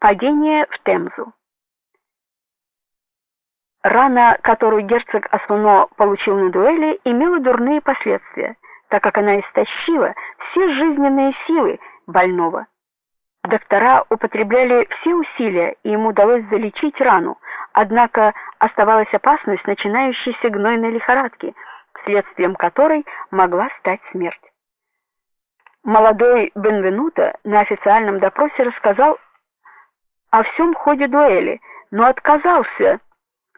Падение в Темзу. Рана, которую герцог Асуно получил на дуэли, имела дурные последствия, так как она истощила все жизненные силы больного. Доктора употребляли все усилия, и ему удалось залечить рану, однако оставалась опасность начинающейся гнойной лихорадки, следствием которой могла стать смерть. Молодой Бенвенуто на официальном допросе рассказал о всем ходе дуэли, но отказался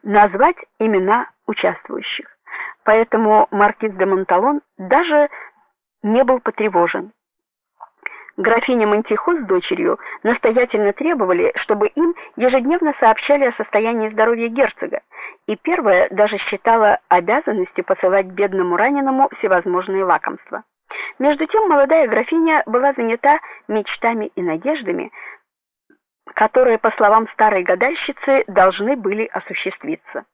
назвать имена участвующих. Поэтому маркиз де Монталон даже не был потревожен. Графиня Монтихо с дочерью настоятельно требовали, чтобы им ежедневно сообщали о состоянии здоровья герцога, и первая даже считала обязанностью посылать бедному раненому всевозможные лакомства. Между тем молодая графиня была занята мечтами и надеждами, которые, по словам старой гадальщицы, должны были осуществиться.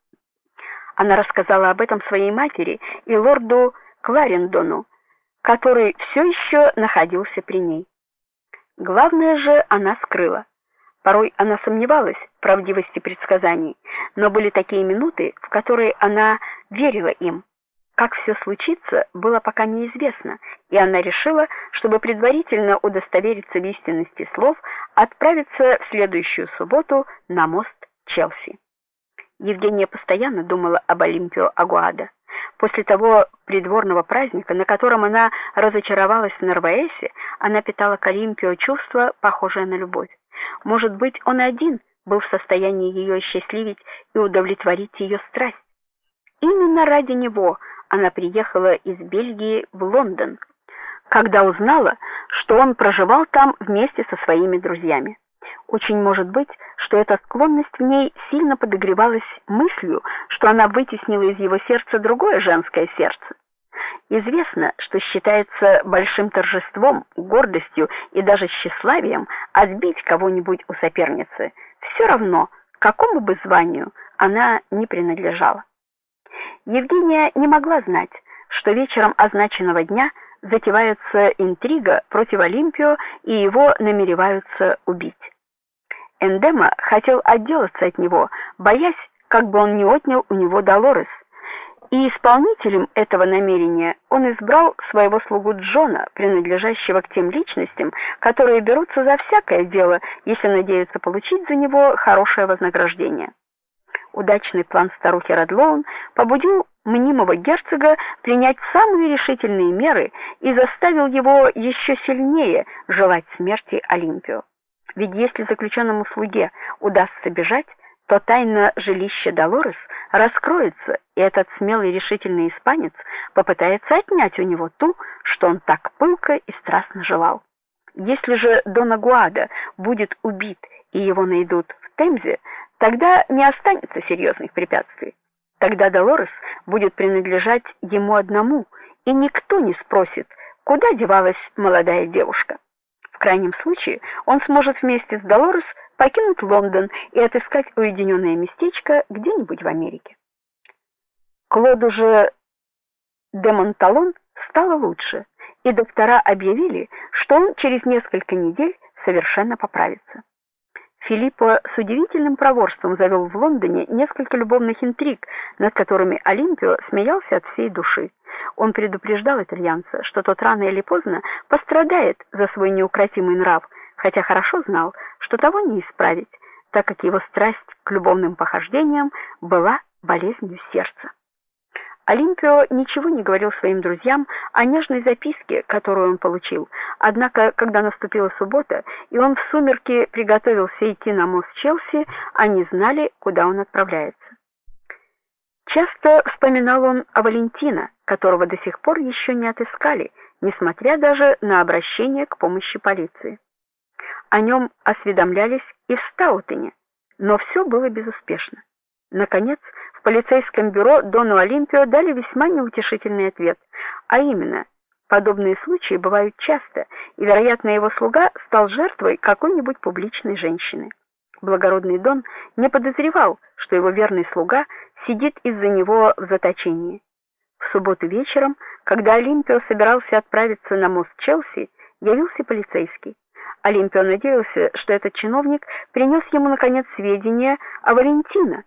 Она рассказала об этом своей матери и лорду Кларендону, который все еще находился при ней. Главное же она скрыла. Порой она сомневалась в правдивости предсказаний, но были такие минуты, в которые она верила им. Как все случится, было пока неизвестно, и она решила, чтобы предварительно удостовериться в истинности слов, отправиться в следующую субботу на мост Челси. Евгения постоянно думала об Олимпио Агуада. После того придворного праздника, на котором она разочаровалась в Норвеесе, она питала к Олимпио чувство, похожее на любовь. Может быть, он один был в состоянии ее счастливить и удовлетворить ее страсть. Именно ради него она приехала из Бельгии в Лондон, когда узнала, что он проживал там вместе со своими друзьями. Очень может быть, что эта склонность в ней сильно подогревалась мыслью, что она вытеснила из его сердца другое женское сердце. Известно, что считается большим торжеством, гордостью и даже тщеславием отбить кого-нибудь у соперницы, все равно, какому бы званию она ни принадлежала. Евгения не могла знать, что вечером означенного дня затевается интрига против Олимпио, и его намереваются убить. Эндема хотел отделаться от него, боясь, как бы он не отнял у него Долорес. И исполнителем этого намерения он избрал своего слугу Джона, принадлежащего к тем личностям, которые берутся за всякое дело, если надеются получить за него хорошее вознаграждение. Удачный план старухи Радлоун побудил мнимого герцога принять самые решительные меры и заставил его еще сильнее желать смерти Олимпио. Ведь если заключенному слуге удастся бежать, то тайна жилища Долорес раскроется, и этот смелый решительный испанец попытается отнять у него ту, что он так пылко и страстно желал. Если же Дон Агуада будет убит и его найдут в Темзе, тогда не останется серьезных препятствий. Тогда Долорес будет принадлежать ему одному, и никто не спросит, куда девалась молодая девушка. В крайнем случае, он сможет вместе с Долорес покинуть Лондон и отыскать уединенное местечко где-нибудь в Америке. Клоду же де Монталон стало лучше, и доктора объявили, что он через несколько недель совершенно поправится. Филиппо с удивительным проворством завел в Лондоне несколько любовных интриг, над которыми Олимпио смеялся от всей души. Он предупреждал итальянца, что тот рано или поздно пострадает за свой неукротимый нрав, хотя хорошо знал, что того не исправить, так как его страсть к любовным похождениям была болезнью сердца. Олимпио ничего не говорил своим друзьям о нежной записке, которую он получил. Однако, когда наступила суббота, и он в сумерки приготовился идти на мост Челси, они знали, куда он отправляется. Часто вспоминал он о Валентина, которого до сих пор еще не отыскали, несмотря даже на обращение к помощи полиции. О нем осведомлялись и в Стаутене, но все было безуспешно. Наконец, в полицейском бюро Дону Олимпио дали весьма неутешительный ответ, а именно: подобные случаи бывают часто, и, вероятно, его слуга стал жертвой какой-нибудь публичной женщины. Благородный Дон не подозревал, что его верный слуга сидит из-за него в заточении. В субботу вечером, когда Олимпио собирался отправиться на мост Челси, явился полицейский. Олимпио надеялся, что этот чиновник принес ему наконец сведения о Валентино,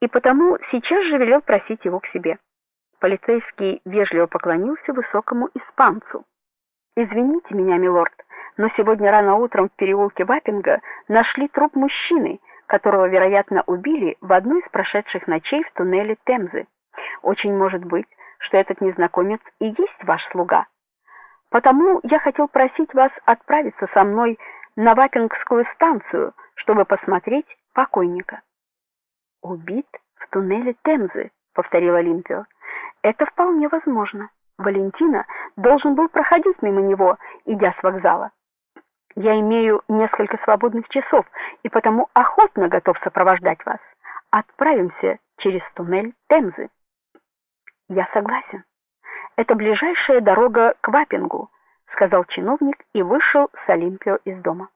и потому сейчас же велел просить его к себе. Полицейский вежливо поклонился высокому испанцу. Извините меня, милорд, но сегодня рано утром в переулке Вапинга нашли труп мужчины, которого, вероятно, убили в одну из прошедших ночей в туннеле Темзы. Очень может быть, что этот незнакомец и есть ваш слуга. Потому я хотел просить вас отправиться со мной на Вапингскую станцию, чтобы посмотреть покойника. Убит в туннеле Темзы, повторил Олимпио. Это вполне возможно. Валентина должен был проходить мимо него, идя с вокзала. Я имею несколько свободных часов и потому охотно готов сопровождать вас. Отправимся через туннель Темзы. Я согласен. Это ближайшая дорога к Вапингу, сказал чиновник и вышел с Олимпио из дома.